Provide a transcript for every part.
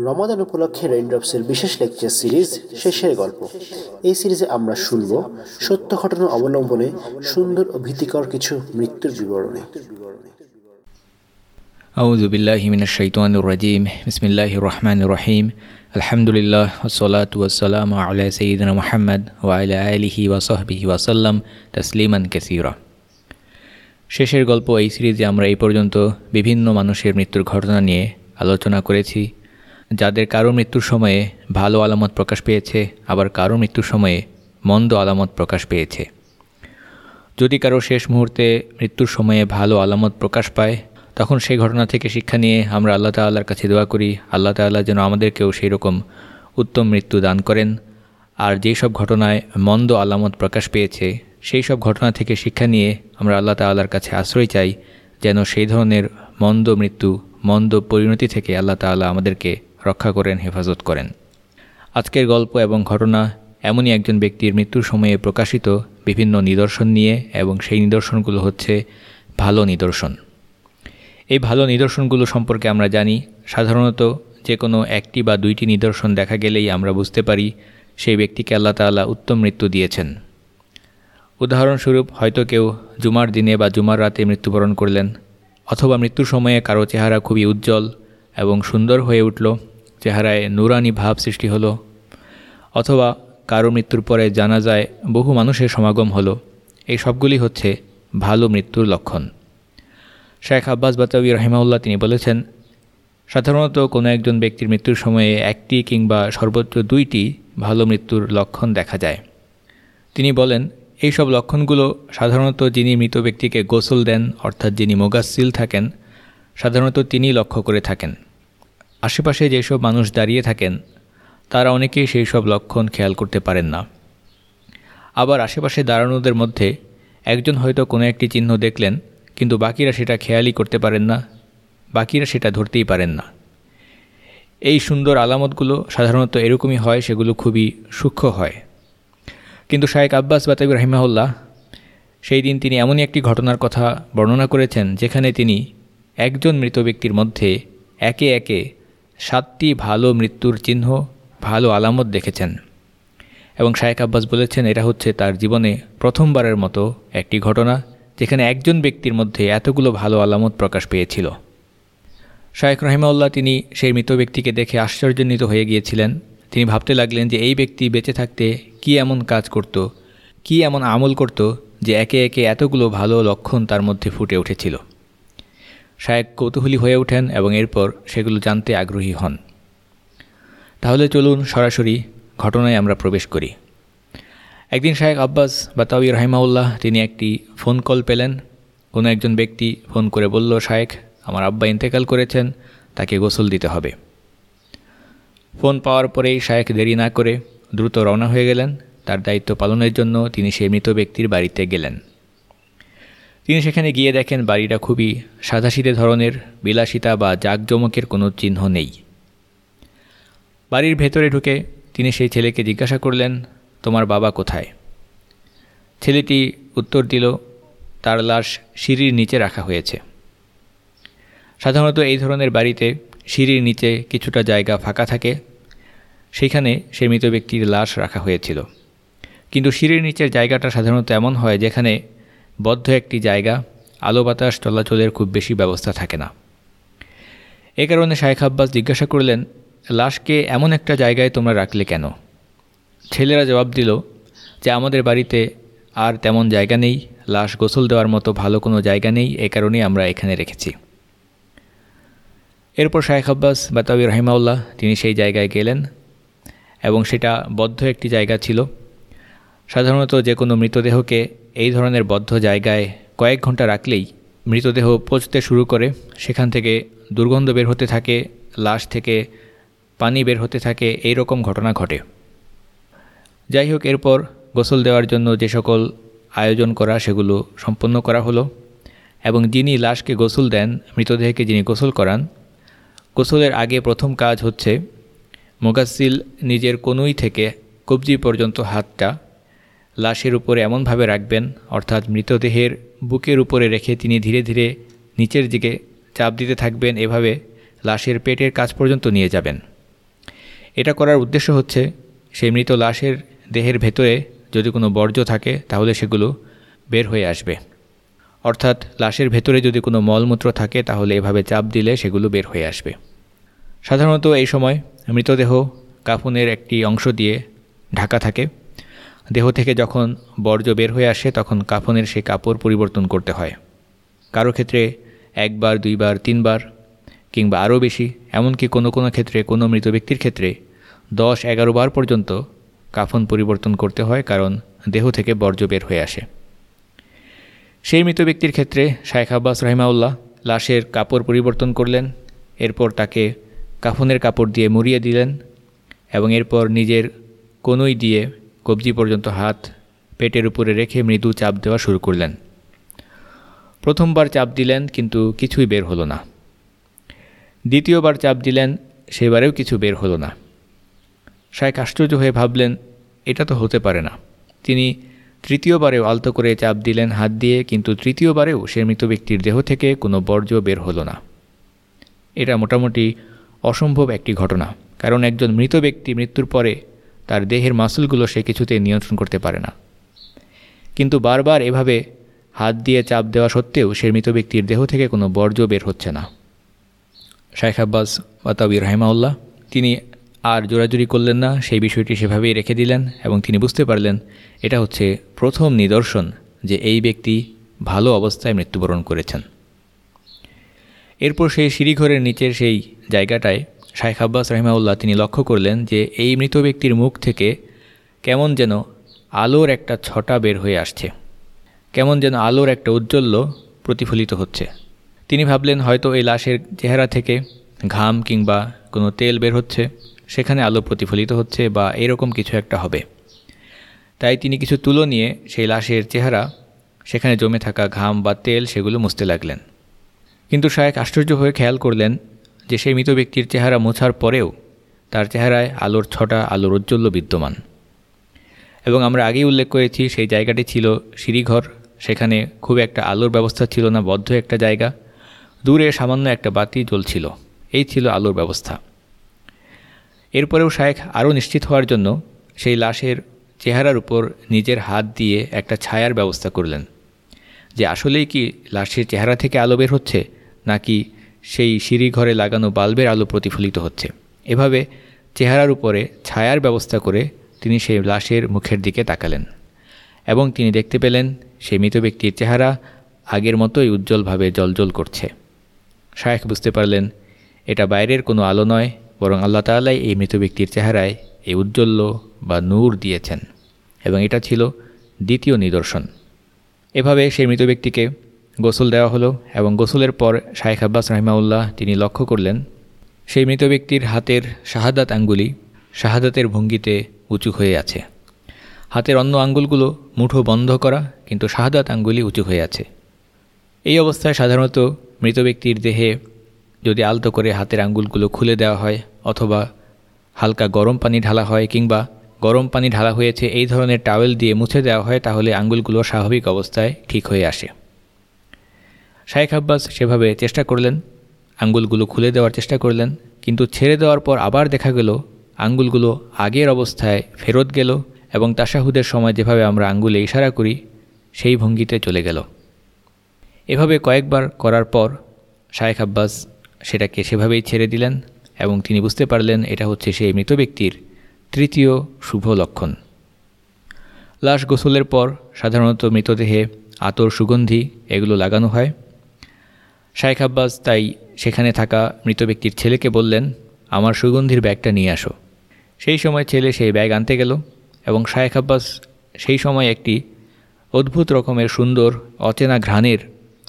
রমাদান উপলক্ষে রেইনড্রপসের বিশেষ lecture series শেষের গল্প এই সিরিজে আমরা শুনব সত্য ঘটনা অবলম্বনে সুন্দর ও ভীতিকর কিছু মৃত্যুর বিবরণী أعوذ بالله من الشيطان الرجيم بسم الله الرحمن الرحيم الحمد لله والصلاة والسلام على سيدنا محمد وعلى آله وصحبه وسلم تسليما كثيرا শেষের গল্প এই সিরিজে আমরা এই পর্যন্ত বিভিন্ন মানুষের মৃত্যুর ঘটনা নিয়ে আলোচনা করেছি যাদের কারও মৃত্যুর সময়ে ভালো আলামত প্রকাশ পেয়েছে, আবার কারও মৃত্যুর সময়ে মন্দ আলামত প্রকাশ পেয়েছে। যদি কারও শেষ মুহূর্তে মৃত্যুর সময়ে ভালো আলামত প্রকাশ পায়, তখন সেই ঘটনা থেকে শিক্ষা নিয়ে আমরা আল্লাহ তাল্লার কাছে দোয়া করি, আল্লাহ তাল্লাহ যেন আমাদেরকেও সেই রকম উত্তম মৃত্যু দান করেন। আর যেই সব ঘটনায় মন্দ আলামত প্রকাশ পেয়েছে, সেই সব ঘটনা থেকে শিক্ষা নিয়ে আমরা আল্লাহ তাল্লার কাছে আশ্রয় চাই, যেন সেই ধরনের মন্দ মৃত্যু, মন্দ পরিণতি থেকে আল্লাহ তাল্লাহ আমাদেরকে রক্ষা করেন, হেফাজত করেন। আজকের গল্প এবং ঘটনা এমনই একজন ব্যক্তির মৃত্যুর সময়ে প্রকাশিত বিভিন্ন নিদর্শন নিয়ে এবং সেই নিদর্শনগুলো হচ্ছে ভালো নিদর্শন। এই ভালো নিদর্শনগুলো সম্পর্কে আমরা জানি, সাধারণত যে কোনো একটি বা দুইটি নিদর্শন দেখা গেলেই আমরা বুঝতে পারি, সেই ব্যক্তিকে আল্লাহ তাল্লাহ উত্তম মৃত্যু দিয়েছেন। উদাহরণস্বরূপ, হয়তো কেউ জুমার দিনে বা জুমার রাতে মৃত্যুবরণ করলেন, অথবা মৃত্যুর সময়ে কারও চেহারা খুবই উজ্জ্বল এবং সুন্দর হয়ে উঠল চেহারায় নুরানি ভাব সৃষ্টি হলো, অথবা কারও মৃত্যুর পরে জানা যায় বহু মানুষের সমাগম হলো। এই সবগুলি হচ্ছে ভালো মৃত্যুর লক্ষণ। শেখ আব্বাস বাতাবি রহিমাউল্লাহ তিনি বলেছেন, সাধারণত কোনো একজন ব্যক্তির মৃত্যুর সময়ে একটি কিংবা সর্বোচ্চ দুইটি ভালো মৃত্যুর লক্ষণ দেখা যায়। তিনি বলেন, এই সব লক্ষণগুলো সাধারণত যিনি মৃত ব্যক্তিকে গোসল দেন, অর্থাৎ যিনি মোগাসিল থাকেন, সাধারণত তিনি লক্ষ্য করে থাকেন। আশেপাশে যেসব মানুষ দাঁড়িয়ে থাকেন, তারা অনেকেই সেই সব লক্ষণ খেয়াল করতে পারেন না। আবার আশেপাশে দাঁড়ানোদের মধ্যে একজন হয়তো কোনো একটি চিহ্ন দেখলেন, কিন্তু বাকিরা সেটা খেয়ালই করতে পারেন না, বাকিরা সেটা ধরতেই পারেন না। এই সুন্দর আলামতগুলো সাধারণত এরকমই হয়, সেগুলো খুবই সূক্ষ্ম হয়। কিন্তু শায়েক আব্বাস বাতাবি রহিমাউল্লাহ সেই দিন তিনি এমনই একটি ঘটনার কথা বর্ণনা করেছেন, যেখানে তিনি একজন মৃত ব্যক্তির মধ্যে একে একে সাতটি ভালো মৃত্যুর চিহ্ন, ভালো আলামত দেখেছেন। এবং শায়েক আব্বাস বলেছেন, এটা হচ্ছে তার জীবনে প্রথমবারের মতো একটি ঘটনা, যেখানে একজন ব্যক্তির মধ্যে এতগুলো ভালো আলামত প্রকাশ পেয়েছিল। শায়েক রহিমাউল্লাহ তিনি সেই মৃত ব্যক্তিকে দেখে আশ্চর্যান্বিত হয়ে গিয়েছিলেন। তিনি ভাবতে লাগলেন যে, এই ব্যক্তি বেঁচে থাকতে কি এমন কাজ করত, কি এমন আমল করত, যে একে একে এতগুলো ভালো লক্ষণ তার মধ্যে ফুটে উঠেছিল? শায়েক কৌতূহলী হয়ে ওঠেন এবং এরপর সেগুলো জানতে আগ্রহী হন। তাহলে চলুন সরাসরি ঘটনায় আমরা প্রবেশ করি। একদিন শায়েক আব্বাস বা বাতাউই রহিমাউল্লাহ তিনি একটি ফোন কল পেলেন। কোনো একজন ব্যক্তি ফোন করে বলল, শায়েক, আমার আব্বা ইন্তেকাল করেছেন, তাকে গোসল দিতে হবে। ফোন পাওয়ার পরেই শায়েক দেরি না করে দ্রুত রওনা হয়ে গেলেন। তার দায়িত্ব পালনের জন্য তিনি সেই মৃত ব্যক্তির বাড়িতে গেলেন। তিনি সেখানে গিয়ে দেখেন বাড়িটা খুবই সাদাসিদে ধরনের, বিলাসিতা বা জাঁকজমকের কোনো চিহ্ন নেই। বাড়ির ভেতরে ঢুকে তিনি সেই ছেলেকে জিজ্ঞাসা করলেন, তোমার বাবা কোথায়? ছেলেটি উত্তর দিল, তার লাশ সিঁড়ির নিচে রাখা হয়েছে। সাধারণত এই ধরনের বাড়িতে সিঁড়ির নিচে কিছুটা জায়গা ফাঁকা থাকে সেইখানে সে মৃত ব্যক্তির লাশ রাখা হয়েছিল। কিন্তু সিঁড়ির নিচের জায়গাটা সাধারণত এমন হয় যেখানে বদ্ধ একটি জায়গা, আলো বাতাস চলাচলের খুব বেশি ব্যবস্থা থাকে না। এ কারণে শায়েখ আব্বাস জিজ্ঞাসা করলেন, লাশকে এমন একটা জায়গায় তোমরা রাখলে কেন? ছেলেরা জবাব দিল, যে আমাদের বাড়িতে আর তেমন জায়গা নেই, লাশ গোসল দেওয়ার মতো ভালো কোনো জায়গা নেই, এ কারণেই আমরা এখানে রেখেছি। এরপর শায়েখ আব্বাস বাতাবি রহিমাউল্লাহ, তিনি সেই জায়গায় গেলেন এবং সেটা বদ্ধ একটি জায়গা ছিল। সাধারণত যে কোনো মৃতদেহকে এই ধরনের বদ্ধ জায়গায় কয়েক ঘণ্টা রাখলেই মৃতদেহ পচতে শুরু করে। সেখান থেকে দুর্গন্ধ বের হতে থাকে, লাশ থেকে পানি বের হতে থাকে, এই রকম ঘটনা ঘটে। যাই হোক, এরপর গোসল দেওয়ার জন্য যে সকল আয়োজন করা, সেগুলো সম্পন্ন করা হলো। এবং যিনি লাশকে গোসল দেন, মৃতদেহকে যিনি গোসল করান, গোসলের আগে প্রথম কাজ হচ্ছে মোগাসিল নিজের কনুই থেকে কবজি পর্যন্ত হাতটা লাশের উপরে এমনভাবে রাখবেন, অর্থাৎ মৃতদেহের বুকের উপরে রেখে তিনি ধীরে ধীরে নিচের দিকে চাপ দিতে থাকবেন, এভাবে লাশের পেটের কাছ পর্যন্ত নিয়ে যাবেন। এটা করার উদ্দেশ্য হচ্ছে, সেই মৃত লাশের দেহের ভেতরে যদি কোনো বর্জ্য থাকে, তাহলে সেগুলো বের হয়ে আসবে। অর্থাৎ লাশের ভেতরে যদি কোনো মলমূত্র থাকে, তাহলে এভাবে চাপ দিলে সেগুলো বের হয়ে আসবে। সাধারণত এই সময় মৃতদেহ কাফনের একটি অংশ দিয়ে ঢাকা থাকে। দেহ থেকে যখন বর্জ্য বের হয়ে আসে, তখন কাফনের সেই কাপড় পরিবর্তন করতে হয়। কারও ক্ষেত্রে একবার, দুইবার, তিনবার, কিংবা আরও বেশি, এমনকি কোনো কোনো ক্ষেত্রে, কোনো মৃত ব্যক্তির ক্ষেত্রে দশ, এগারো বার পর্যন্ত কাফন পরিবর্তন করতে হয়, কারণ দেহ থেকে বর্জ্য বের হয়ে আসে। সেই মৃত ব্যক্তির ক্ষেত্রে শায়েখ আব্বাস রাহিমাউল্লাহ লাশের কাপড় পরিবর্তন করলেন, এরপর তাকে কাফনের কাপড় দিয়ে মুড়িয়ে দিলেন এবং এরপর নিজের কোনোই দিয়ে কবজি পর্যন্ত হাত পেটের উপরে রেখে মৃদু চাপ দেওয়া শুরু করলেন। প্রথমবার চাপ দিলেন, কিন্তু কিছুই বের হলো না। দ্বিতীয়বার চাপ দিলেন, সেবারেও কিছু বের হলো না। শায়েক আশ্চর্য হয়ে ভাবলেন, এটা তো হতে পারে না। তিনি তৃতীয়বারেও আলতো করে চাপ দিলেন হাত দিয়ে, কিন্তু তৃতীয়বারেও সে মৃত ব্যক্তির দেহ থেকে কোনো বর্জ্য বের হলো না। এটা মোটামুটি অসম্ভব একটি ঘটনা, কারণ একজন মৃত ব্যক্তি মৃত্যুর পরে তার দেহের মাসুলগুলো সে কিছুতে নিয়ন্ত্রণ করতে পারে না। কিন্তু বারবার এভাবে হাত দিয়ে চাপ দেওয়া সত্ত্বেও সে মৃত ব্যক্তির দেহ থেকে কোনো বর্জ্য বের হচ্ছে না। শাইখ আব্বাস বাতাবি রাহেমাউল্লাহ তিনি আর জোরাজুরি করলেন না, সেই বিষয়টি সেভাবেই রেখে দিলেন এবং তিনি বুঝতে পারলেন এটা হচ্ছে প্রথম নিদর্শন যে এই ব্যক্তি ভালো অবস্থায় মৃত্যুবরণ করেছেন। এরপর সেই সিঁড়িঘরের নিচের সেই জায়গাটায় শাইখ আব্বাস রহিমাউল্লাহ তিনি লক্ষ্য করলেন যে এই মৃত ব্যক্তির মুখ থেকে কেমন যেন আলোর একটা ছটা বের হয়ে আসছে। কেমন যেন আলোর একটা উজ্জ্বল্য প্রতিফলিত হচ্ছে। তিনি ভাবলেন, হয়তো এই লাশের চেহারা থেকে ঘাম কিংবা কোনো তেল বের হচ্ছে, সেখানে আলো প্রতিফলিত হচ্ছে বা এরকম কিছু একটা হবে। তাই তিনি কিছু তুলো নিয়ে সেই লাশের চেহারা, সেখানে জমে থাকা ঘাম বা তেল সেগুলো মুছতে লাগলেন। কিন্তু শায়েক আশ্চর্য হয়ে খেয়াল করলেন যে সেই মৃত ব্যক্তির চেহারা মোছার পরেও তার চেহারায় আলোর ছটা আলোর ঔজ্জ্বল্য বিদ্যমান। এবং আমরা আগেই উল্লেখ করেছি সেই জায়গাটি ছিল সিঁড়িঘর, সেখানে খুব একটা আলোর ব্যবস্থা ছিল না, বদ্ধ একটা জায়গা। দূরে সামান্য একটা বাতি জ্বলছিল। এই ছিল আলোর ব্যবস্থা। এরপরেও শায়েখ আরও নিশ্চিত হওয়ার জন্য সেই লাশের চেহারার উপর নিজের হাত দিয়ে একটা ছায়ার ব্যবস্থা করলেন। যে আসলেই কি লাশের চেহারা থেকে আলো বের হচ্ছে, নাকি সেই সিঁড়ি ঘরে লাগানো বাল্বের আলো প্রতিফলিত হচ্ছে। এভাবে চেহারার উপরে ছায়ার ব্যবস্থা করে তিনি সেই লাশের মুখের দিকে তাকালেন এবং তিনি দেখতে পেলেন সেই মৃত ব্যক্তির চেহারা আগের মতোই উজ্জ্বলভাবে জলজল করছে। শায়েখ বুঝতে পারলেন, এটা বাইরের কোনো আলো নয়, বরং আল্লাহ তাল্লাই এই মৃত ব্যক্তির চেহারায় এই উজ্জ্বল্য বা নূর দিয়েছেন এবং এটা ছিল দ্বিতীয় নিদর্শন। এভাবে সেই মৃত ব্যক্তিকে গোসল দেওয়া হলো এবং গোসলের পর শায়েখ আব্বাস রহমাউল্লাহ তিনি লক্ষ্য করলেন, সেই মৃত ব্যক্তির হাতের শাহাদাত আঙ্গুলি শাহাদাতের ভঙ্গিতে উঁচু হয়ে আছে। হাতের অন্য আঙ্গুলগুলো মুঠো বন্ধ করা, কিন্তু শাহাদাত আঙ্গুলি উঁচু হয়ে আছে। এই অবস্থায় সাধারণত মৃত ব্যক্তির দেহে যদি আলতো করে হাতের আঙ্গুলগুলো খুলে দেওয়া হয় অথবা হালকা গরম পানি ঢালা হয় কিংবা গরম পানি ঢালা হয়েছে এই ধরনের টাওয়েল দিয়ে মুছে দেওয়া হয়, তাহলে আঙ্গুলগুলো স্বাভাবিক অবস্থায় ঠিক হয়ে আসে। শায়েখ আব্বাস সেভাবে চেষ্টা করলেন, আঙ্গুলগুলো খুলে দেওয়ার চেষ্টা করলেন, কিন্তু ছেড়ে দেওয়ার পর আবার দেখা গেল, আঙ্গুলগুলো আগের অবস্থায় ফেরত গেল এবং তাসাহুদের সময় যেভাবে আমরা আঙ্গুলে ইশারা করি, সেই ভঙ্গিতে চলে গেল। এভাবে কয়েকবার করার পর শায়েখ আব্বাস সেটাকে সেভাবেই ছেড়ে দিলেন এবং তিনি বুঝতে পারলেন এটা হচ্ছে সেই মৃত ব্যক্তির তৃতীয় শুভ লক্ষণ। লাশ গোসলের পর সাধারণত মৃতদেহে আতর সুগন্ধি এগুলো লাগানো হয়। শায়েখ আব্বাস তাই সেখানে থাকা মৃত ব্যক্তির ছেলেকে বললেন, আমার সুগন্ধির ব্যাগটা নিয়ে আসো। সেই সময় ছেলে সেই ব্যাগ আনতে গেল এবং শায়েখ আব্বাস সেই সময় একটি অদ্ভুত রকমের সুন্দর, অচেনা ঘ্রাণের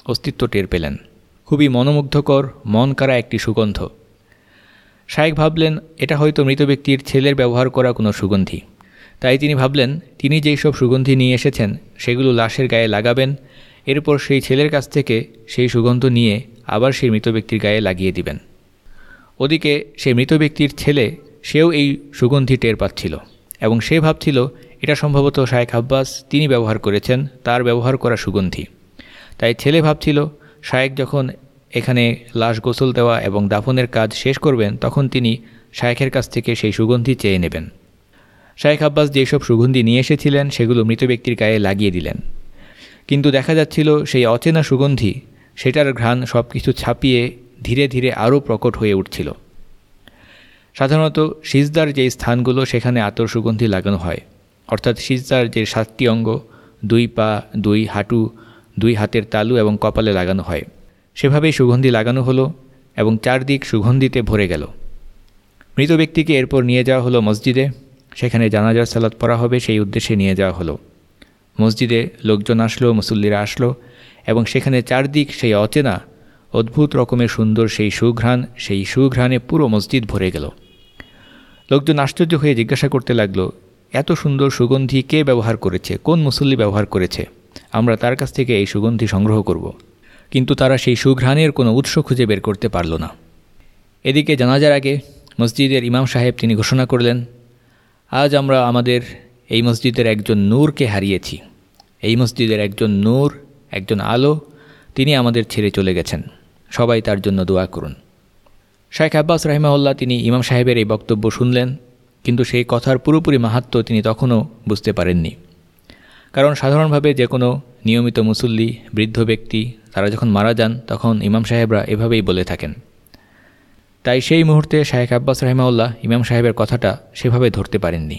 অস্তিত্ব টের পেলেন। খুবই মনোমুগ্ধকর, মন কারা একটি সুগন্ধ। শায়েক ভাবলেন, এটা হয়তো মৃত ব্যক্তির ছেলের ব্যবহার করা কোনো সুগন্ধি। তাই তিনি ভাবলেন, তিনি যেই সব সুগন্ধি নিয়ে এসেছেন, সেগুলো লাশের গায়ে লাগাবেন এরপর সেই ছেলের কাছ থেকে সেই সুগন্ধ নিয়ে আবার সেই মৃত ব্যক্তির গায়ে লাগিয়ে দিবেন। ওদিকে সেই মৃত ব্যক্তির ছেলে, সেও এই সুগন্ধি টের পাচ্ছিল এবং সে ভাবছিল, এটা সম্ভবত শায়েখ আব্বাস, তিনি ব্যবহার করেছেন, তার ব্যবহার করা সুগন্ধি। তাই ছেলে ভাবছিল শায়েক যখন এখানে লাশ গোসল দেওয়া এবং দাফনের কাজ শেষ করবেন, তখন তিনি শায়েখের কাছ থেকে সেই সুগন্ধি চেয়ে নেবেন। শায়েখ আব্বাস যেসব সুগন্ধি নিয়ে এসেছিলেন, সেগুলো মৃত ব্যক্তির গায়ে লাগিয়ে দিলেন। কিন্তু দেখা যাচ্ছিল সেই অচেনা সুগন্ধি, সেটার ঘ্রাণ সব কিছু ছাপিয়ে ধীরে ধীরে আরও প্রকট হয়ে উঠছিল। সাধারণত সিজদার যে স্থানগুলো, সেখানে আতর সুগন্ধি লাগানো হয়। অর্থাৎ সিজদার যে সাতটি অঙ্গ, দুই পা, দুই হাঁটু, দুই হাতের তালু এবং কপালে লাগানো হয়। সেভাবেই সুগন্ধি লাগানো হলো এবং চারদিক সুগন্ধিতে ভরে গেল। মৃত ব্যক্তিকে এরপর নিয়ে যাওয়া হলো মসজিদে। সেখানে জানাজার সালাত পড়া হবে, সেই উদ্দেশ্যে নিয়ে যাওয়া হলো। মসজিদে লোকজন আসলো, মুসল্লিরা আসলো এবং সেখানে চারদিক সেই অচেনা, অদ্ভুত রকমের সুন্দর সেই সুঘ্রাণ, সেই সুঘ্রাণে পুরো মসজিদ ভরে গেল। লোকজন আশ্চর্য হয়ে জিজ্ঞাসা করতে লাগল, এত সুন্দর সুগন্ধি কে ব্যবহার করেছে? কোন মুসল্লি ব্যবহার করেছে? আমরা তার কাছ থেকে এই সুগন্ধি সংগ্রহ করব। কিন্তু তারা সেই সুঘ্রাণের কোনো উৎস খুঁজে বের করতে পারল না। এদিকে জানাজার আগে মসজিদের ইমাম সাহেব তিনি ঘোষণা করলেন, আজ আমরা আমাদের এই মসজিদের একজন নূরকে হারিয়েছি। এই মসজিদের একজন নূর, একজন আলো, তিনি আমাদের ছেড়ে চলে গেছেন। সবাই তার জন্য দোয়া করুন। শাইখ আব্বাস রাহিমাউল্লাহ তিনি ইমাম সাহেবের এই বক্তব্য শুনলেন, কিন্তু সেই কথার পুরোপুরি মাহাত্ম তিনি তখনও বুঝতে পারেননি। কারণ সাধারণভাবে যে কোনো নিয়মিত মুসল্লি, বৃদ্ধ ব্যক্তি, তারা যখন মারা যান, তখন ইমাম সাহেবরা এভাবেই বলে থাকেন। তাই সেই মুহূর্তে শাহেখ আব্বাস রাহিমাউল্লাহ ইমাম সাহেবের কথাটা সেভাবে ধরতে পারেননি।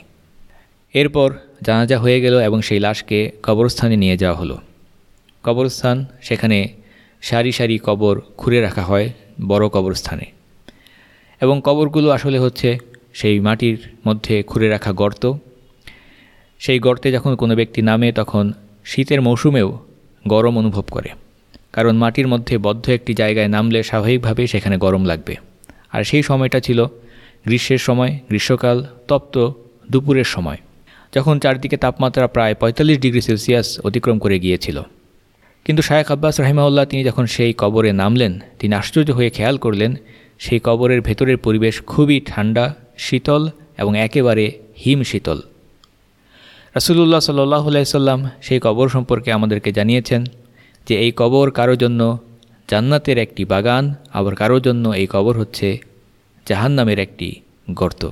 এরপর জানাজা হয়ে গেল এবং সেই লাশকে কবরস্থানে নিয়ে যাওয়া হলো। কবরস্থান সেখানে সারি সারি কবর খুঁড়ে রাখা হয় বড় কবরস্থানে। এবং কবরগুলো আসলে হচ্ছে সেই মাটির মধ্যে খুঁড়ে রাখা গর্ত। সেই গর্তে যখন কোনো ব্যক্তি নামে তখন শীতের মৌসুমেও গরম অনুভব করে। কারণ মাটির মধ্যে বদ্ধ একটি জায়গায় নামলে স্বাভাবিকভাবে সেখানে গরম লাগবে। আর সেই সময়টা ছিল গ্রীষ্মের সময়, গ্রীষ্মকাল, তপ্ত দুপুরের সময়। যখন চারদিকে তাপমাত্রা প্রায় পঁয়তাল্লিশ ডিগ্রি সেলসিয়াস অতিক্রম করে গিয়েছিল। কিন্তু শায়েখ আব্বাস রাহিমাউল্লাহ তিনি যখন সেই কবরে নামলেন, তিনি আশ্চর্য হয়ে খেয়াল করলেন, সেই কবরের ভেতরের পরিবেশ খুবই ঠান্ডা, শীতল এবং একেবারে হিম শীতল। রাসুলুল্লাহ সাল্লাহ সাল্লাম সেই কবর সম্পর্কে আমাদেরকে জানিয়েছেন যে এই কবর কারও জন্য জান্নাতের একটি বাগান, আবার কারোর জন্য এই কবর হচ্ছে জাহান্নামের একটি গর্ত।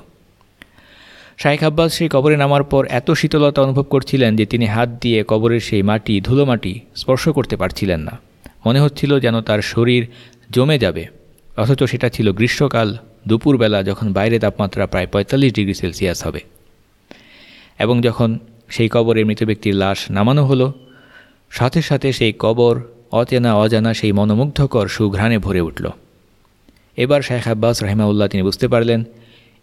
শাইখ আব্বাস সেই কবরে নামার পর এত শীতলতা অনুভব করছিলেন যে তিনি হাত দিয়ে কবরের সেই মাটি, ধুলো মাটি স্পর্শ করতে পারছিলেন না। মনে হচ্ছিল যেন তার শরীর জমে যাবে। অথচ সেটা ছিল গ্রীষ্মকাল, দুপুরবেলা যখন বাইরে তাপমাত্রা প্রায় পঁয়তাল্লিশ ডিগ্রি সেলসিয়াস হবে। এবং যখন সেই কবরে মৃত ব্যক্তির লাশ নামানো হলো, সাথে সাথে সেই কবর অচেনা অজানা সেই মনোমুগ্ধকর সুঘ্রাণে ভরে উঠল। এবার শেখ আব্বাস রাহিমাউল্লাহ তিনি বুঝতে পারলেন,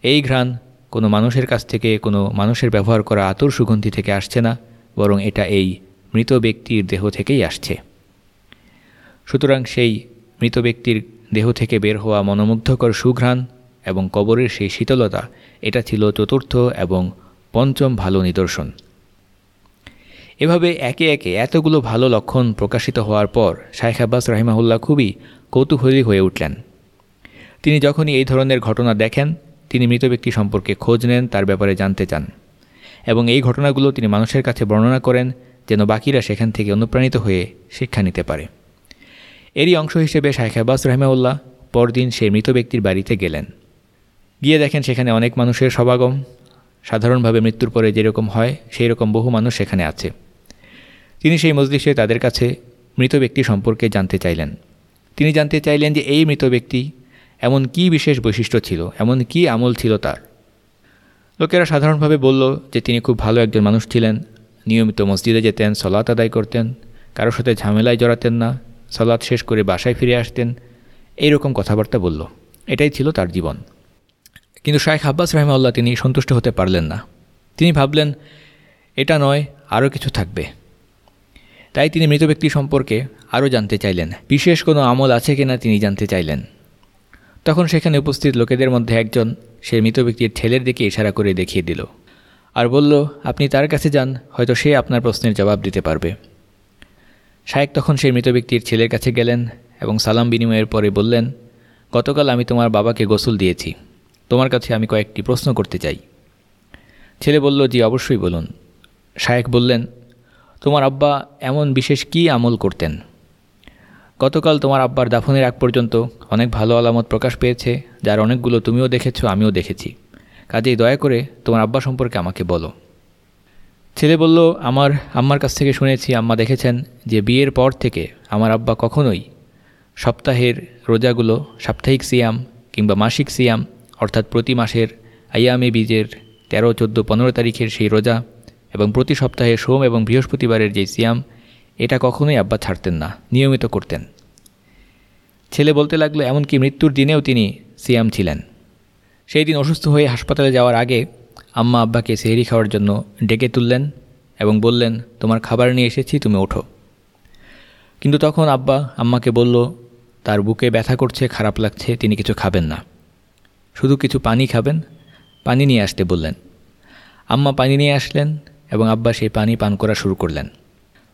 এই ঘ্রাণ কোনো মানুষের কাছ থেকে, কোনো মানুষের ব্যবহার করা আতর সুগন্ধি থেকে আসছে না, বরং এটা এই মৃত ব্যক্তির দেহ থেকেই আসছে। সুতরাং সেই মৃত ব্যক্তির দেহ থেকে বের হওয়া মনোমুগ্ধকর সুঘ্রাণ এবং কবরের সেই শীতলতা, এটা ছিল চতুর্থ এবং পঞ্চম ভালো নিদর্শন। এভাবে একে একে এতগুলো ভালো লক্ষণ প্রকাশিত হওয়ার পর শাইখ আব্বাস রাহিমাহুল্লাহ খুবই কৌতূহলী হয়ে উঠলেন। তিনি যখনই এই ধরনের ঘটনা দেখেন তিনি মৃত ব্যক্তি সম্পর্কে খোঁজ নেন, তার ব্যাপারে জানতে চান এবং এই ঘটনাগুলো তিনি মানুষের কাছে বর্ণনা করেন যেন বাকিরা সেখান থেকে অনুপ্রাণিত হয়ে শিক্ষা নিতে পারে। এরই অংশ হিসেবে শাইখ আব্বাস রহমাউল্লাহ পরদিন সেই মৃত ব্যক্তির বাড়িতে গেলেন। গিয়ে দেখেন সেখানে অনেক মানুষের সমাগম। সাধারণভাবে মৃত্যুর পরে যেরকম হয় সেই রকম বহু মানুষ সেখানে আছে। তিনি সেই মজলিসে তাদের কাছে মৃত ব্যক্তি সম্পর্কে জানতে চাইলেন। তিনি জানতে চাইলেন যে এই মৃত ব্যক্তি এমন কি বিশেষ বৈশিষ্ট্য ছিল? এমন কি আমল ছিল তার? লোকেরা সাধারণভাবে বলল যে তিনি খুব ভালো একজন মানুষ ছিলেন, নিয়মিত মসজিদে যেতেন, সলাৎ আদায় করতেন, কারোর সাথে ঝামেলায় জড়াতেন না, সলাৎ শেষ করে বাসায় ফিরে আসতেন এই রকম কথাবার্তা বলল। এটাই ছিল তার জীবন। কিন্তু শায়েখ আব্বাস রহমাল্লাহ তিনি সন্তুষ্ট হতে পারলেন না। তিনি ভাবলেন, এটা নয়, আরও কিছু থাকবে। তাই তিনি মৃত ব্যক্তি সম্পর্কে আরও জানতে চাইলেন। বিশেষ কোনো আমল আছে কিনা তিনি জানতে চাইলেন। তখন সেখানে উপস্থিত লোকেদের মধ্যে একজন সে মৃত ব্যক্তির ছেলের দিকে ইশারা করে দেখিয়ে দিল আর বলল, আপনি তার কাছে যান, হয়তো সে আপনার প্রশ্নের জবাব দিতে পারবে। শায়েক তখন সেই মৃত ব্যক্তির ছেলের কাছে গেলেন এবং সালাম বিনিময়ের পরে বললেন, গতকাল আমি তোমার বাবাকে গোসল দিয়েছি। তোমার কাছে আমি কয়েকটি প্রশ্ন করতে চাই। ছেলে বলল, জি, অবশ্যই বলুন। শায়েক বললেন, তোমার আব্বা এমন বিশেষ কি আমল করতেন? গতকাল তোমার আব্বার দাফনের আগ পর্যন্ত অনেক ভালো আলামত প্রকাশ পেয়েছে, যার অনেকগুলো তুমিও দেখেছ, আমিও দেখেছি। কাজেই দয়া করে তোমার আব্বা সম্পর্কে আমাকে বলো। ছেলে বলল, আমার আম্মার কাছ থেকে শুনেছি, আম্মা দেখেছেন যে বিয়ের পর থেকে আমার আব্বা কখনোই সপ্তাহের রোজাগুলো, সাপ্তাহিক সিয়াম কিংবা মাসিক সিয়াম, অর্থাৎ প্রতি মাসের আইয়ামে বীজের তেরো, চোদ্দ, পনেরো তারিখের সেই রোজা এবং প্রতি সপ্তাহে সোম এবং বৃহস্পতিবারের যে সিয়াম এটা কখনোই আব্বা ছাড়তেন না, নিয়মিত করতেন। ছেলে বলতে লাগল, এমনকি মৃত্যুর দিনেও তিনি সিয়াম ছিলেন। সেই দিন অসুস্থ হয়ে হাসপাতালে যাওয়ার আগে আম্মা আব্বাকে সেহরি খাওয়ার জন্য ডেকে তুললেন এবং বললেন, তোমার খাবার নিয়ে এসেছি, তুমি ওঠো। কিন্তু তখন আব্বা আম্মাকে বলল, তার বুকে ব্যথা করছে, খারাপ লাগছে, তিনি কিছু খাবেন না। শুধু কিছু পানি খাবেন, পানি নিয়ে আসতে বললেন। আম্মা পানি নিয়ে আসলেন এবং আব্বা সেই পানি পান করা শুরু করলেন।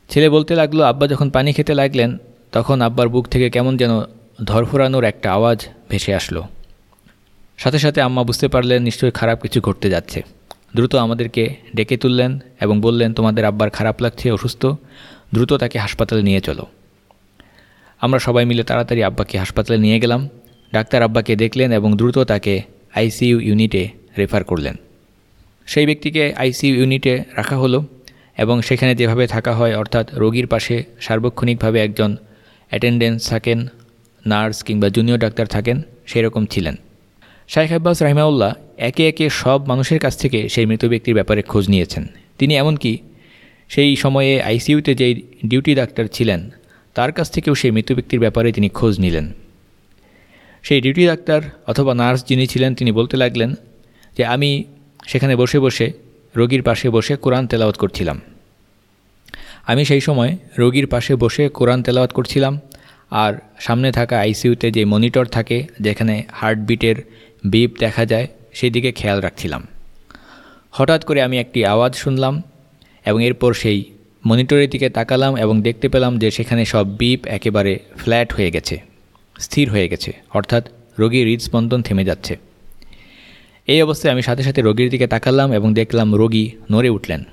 ছেলে বলতে লাগল, আব্বা যখন পানি খেতে লাগলেন, তখন আব্বার বুক থেকে কেমন যেন ধরফোরানোর একটা আওয়াজ ভেসে আসলো। সাথে সাথে আম্মা বুঝতে পারলেন নিশ্চয়ই খারাপ কিছু ঘটতে যাচ্ছে। দ্রুত আমাদেরকে ডেকে তুললেন এবং বললেন, তোমাদের আব্বার খারাপ লাগছে, অসুস্থ। দ্রুত তাকে হাসপাতালে নিয়ে চলো। আমরা সবাই মিলে তাড়াতাড়ি আব্বাকে হাসপাতালে নিয়ে গেলাম। ডাক্তার আব্বাকে দেখলেন এবং দ্রুত তাকে আইসিইউ ইউনিটে রেফার করলেন। সেই ব্যক্তিকে আইসিইউ ইউনিটে রাখা হলো। এবং সেখানে যেভাবে থাকা হয়, অর্থাৎ রোগীর পাশে সার্বক্ষণিকভাবে একজন অ্যাটেন্ডেন্স থাকেন, নার্স কিংবা জুনিয়র ডাক্তার থাকেন সেই রকম ছিলেন। শাইখ আব্বাস রাহিমাউল্লাহ একে একে সব মানুষের কাছ থেকে সেই মৃত ব্যক্তির ব্যাপারে খোঁজ নিয়েছেন। তিনি এমনকি সেই সময়ে আইসিইউতে যেই ডিউটি ডাক্তার ছিলেন, তার কাছ থেকেও সেই মৃত ব্যক্তির ব্যাপারে তিনি খোঁজ নিলেন। সেই ডিউটি ডাক্তার অথবা নার্স যিনি ছিলেন, তিনি বলতে লাগলেন যে, আমি সেখানে বসে বসে রোগীর পাশে বসে কোরআন তেলাওয়াত করছিলাম। আমি সেই সময় রোগীর পাশে বসে কোরআন তেলাওয়াত করছিলাম আর সামনে থাকা আইসিইউতে যে মনিটর থাকে, যেখানে হার্টবিটের বিপ দেখা যায় সেই দিকে খেয়াল রাখছিলাম। হঠাৎ করে আমি একটি আওয়াজ শুনলাম এবং এরপর সেই মনিটরের দিকে তাকালাম এবং দেখতে পেলাম যে সেখানে সব বিপ একেবারে ফ্ল্যাট হয়ে গেছে, স্থির হয়ে গেছে। অর্থাৎ রোগীর হৃদস্পন্দন থেমে যাচ্ছে। এই অবস্থায় আমি সাথে সাথে রোগীর দিকে তাকালাম এবং দেখলাম রোগী নড়ে উঠলেন।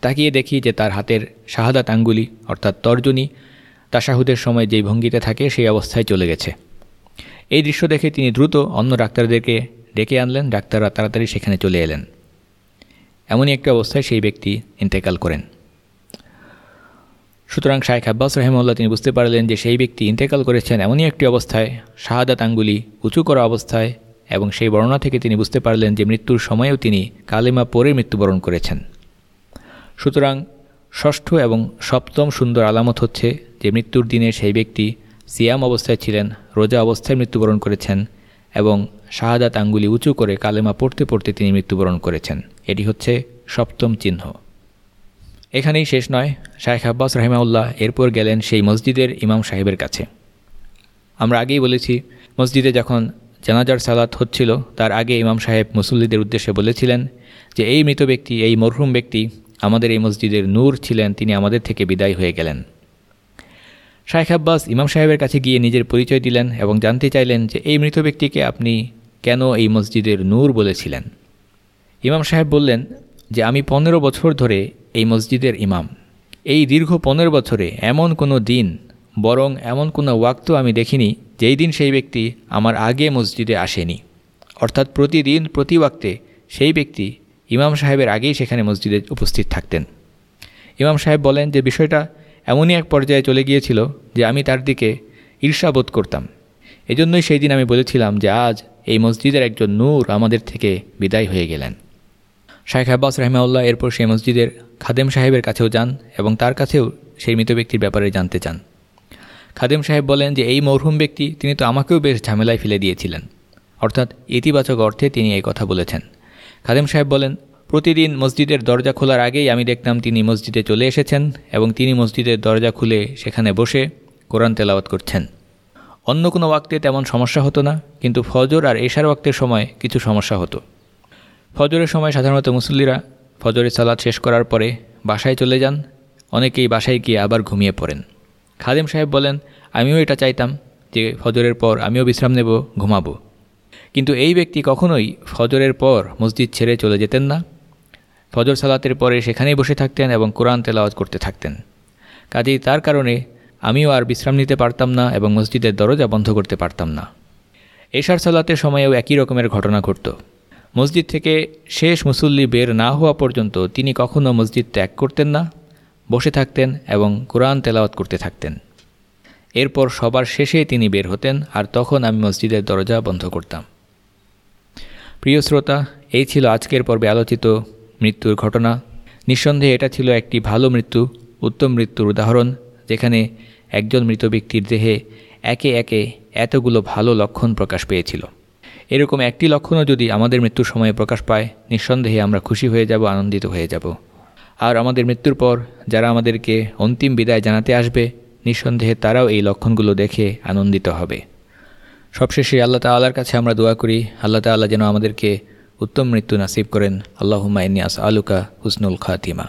তাকিয়ে দেখি যে তার হাতের শাহাদাত আঙ্গুলি, অর্থাৎ তর্জনী, তাসাহুদের সময় যেই ভঙ্গিতে থাকে সেই অবস্থায় চলে গেছে। এই দৃশ্য দেখে তিনি দ্রুত অন্য ডাক্তারদেরকে ডেকে আনলেন। ডাক্তাররা তাড়াতাড়ি সেখানে চলে এলেন। এমনই একটি অবস্থায় সেই ব্যক্তি ইন্তেকাল করেন। সুতরাং শায়েখ আব্বাস রহমল্লা তিনি বুঝতে পারলেন যে সেই ব্যক্তি ইন্তেকাল করেছেন এমনই একটি অবস্থায়। শাহাদাত আঙ্গুলি উঁচু করা অবস্থায় এবং সেই বর্ণনা থেকে তিনি বুঝতে পারলেন যে মৃত্যুর সময়েও তিনি কালেমা পরে মৃত্যুবরণ করেছেন। সুতরাং ষষ্ঠ এবং সপ্তম সুন্দর আলামত হচ্ছে যে মৃত্যুর দিনে সেই ব্যক্তি সিয়াম অবস্থায় ছিলেন, রোজা অবস্থায় মৃত্যুবরণ করেছেন এবং শাহাদাত আঙ্গুলি উঁচু করে কালেমা পড়তে পড়তে তিনি মৃত্যুবরণ করেছেন। এটি হচ্ছে সপ্তম চিহ্ন। এখানেই শেষ নয়। শায়েখ আব্বাস রাহিমাউল্লাহ এরপর গেলেন সেই মসজিদের ইমাম সাহেবের কাছে। আমরা আগেই বলেছি, মসজিদে যখন জানাজার সালাত হচ্ছিল। তার আগে ইমাম সাহেব মুসল্লিদের উদ্দেশ্যে বলেছিলেন যে, এই মৃত ব্যক্তি, এই মরহুম ব্যক্তি আমাদের এই মসজিদের নূর ছিলেন, তিনি আমাদের থেকে বিদায় হয়ে গেলেন। শায়েখ আব্বাস ইমাম সাহেবের কাছে গিয়ে নিজের পরিচয় দিলেন এবং জানতে চাইলেন যে, এই মৃত ব্যক্তিকে আপনি কেন এই মসজিদের নূর বলেছিলেন? ইমাম সাহেব বললেন যে, আমি পনেরো বছর ধরে এই মসজিদের ইমাম। এই দীর্ঘ পনেরো বছরে এমন কোনো দিন, বরং এমন কোনো ওয়াক্ত আমি দেখিনি যেই দিন সেই ব্যক্তি আমার আগে মসজিদে আসেনি, অর্থাৎ প্রতিদিন, প্রতি সেই ব্যক্তি ইমাম সাহেবের আগেই সেখানে মসজিদে উপস্থিত থাকতেন। ইমাম সাহেব বলেন যে বিষয়টা এমনই এক পর্যায়ে চলে গিয়েছিল যে আমি তার দিকে ঈর্ষাবোধ করতাম। এজন্যই সেই দিন আমি বলেছিলাম যে আজ এই মসজিদের একজন নূর আমাদের থেকে বিদায় হয়ে গেলেন। শাহেখ আব্বাস রহমাউল্লাহ এরপর সেই মসজিদের খাদেম সাহেবের কাছেও যান এবং তার কাছেও সেই মৃত ব্যক্তির ব্যাপারে জানতে চান। খাদেম সাহেব বলেন যে, এই মরহুম ব্যক্তি, তিনি তো আমাকেও বেশ ঝামেলায় ফেলে দিয়েছিলেন। অর্থাৎ ইতিবাচক অর্থে তিনি এই কথা বলেছেন। খাদেম সাহেব বলেন, প্রতিদিন মসজিদের দরজা খোলার আগেই আমি দেখতাম তিনি মসজিদে চলে এসেছেন এবং তিনি মসজিদের দরজা খুলে সেখানে বসে কোরআন তেলাওয়াত করছেন। অন্য কোনো ওয়াক্তে তেমন সমস্যা হতো না, কিন্তু ফজর আর এশার ওয়াক্তের সময় কিছু সমস্যা হতো। ফজরের সময় সাধারণত মুসল্লিরা ফজরের সালাদ শেষ করার পরে বাসায় চলে যান, অনেকেই বাসায় গিয়ে আবার ঘুমিয়ে পড়েন। খাদেম সাহেব বলেন, আমিও এটা চাইতাম যে ফজরের পর আমিও বিশ্রাম নেব, ঘুমাবো। কিন্তু এই ব্যক্তি কখনোই ফজরের পর মসজিদ ছেড়ে চলে যেতেন না। ফজর সালাতের পরে সেখানেই বসে থাকতেন এবং কোরআন তেলাওয়াত করতে থাকতেন। কাজেই তার কারণে আমিও আর বিশ্রাম নিতে পারতাম না এবং মসজিদের দরজা বন্ধ করতে পারতাম না। এশার সালাতের সময়েও একই রকমের ঘটনা ঘটত। মসজিদ থেকে শেষ মুসল্লি বের না হওয়া পর্যন্ত তিনি কখনও মসজিদ ত্যাগ করতেন না। বসে থাকতেন এবং কোরআন তেলাওয়াত করতে থাকতেন। এরপর সবার শেষে তিনি বের হতেন আর তখন আমি মসজিদের দরজা বন্ধ করতাম। প্রিয় শ্রোতা, এই ছিল আজকের পর্বে আলোচিত মৃত্যুর ঘটনা। নিঃসন্দেহে এটা ছিল একটি ভালো মৃত্যু, উত্তম মৃত্যুর উদাহরণ, যেখানে একজন মৃত ব্যক্তির দেহে একে একে এতগুলো ভালো লক্ষণ প্রকাশ পেয়েছিল। এরকম একটি লক্ষণও যদি আমাদের মৃত্যুর সময়ে প্রকাশ পায়, নিঃসন্দেহে আমরা খুশি হয়ে যাব, আনন্দিত হয়ে যাব। আর আমাদের মৃত্যুর পর যারা আমাদেরকে অন্তিম বিদায় জানাতে আসবে, নিঃসন্দেহে তারাও এই লক্ষণগুলো দেখে আনন্দিত হবে। সবশেষে আল্লাহ তাল্লার কাছে আমরা দোয়া করি, আল্লাহ তাল্লাহ যেন আমাদেরকে উত্তম মৃত্যু নাসিব করেন। আল্লাহুম্মা ইন্নি আস আলুকা হুসনুল খাতিমা।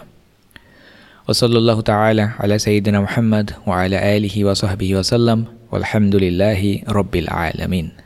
ওসল্লাহ তালা আলা সঈদিনা মোহাম্মদ ও আলা আলহি ওয়াসাহাবি ওসাল্লাম আলহামদুলিল্লাহি রব্বিল আলমিন।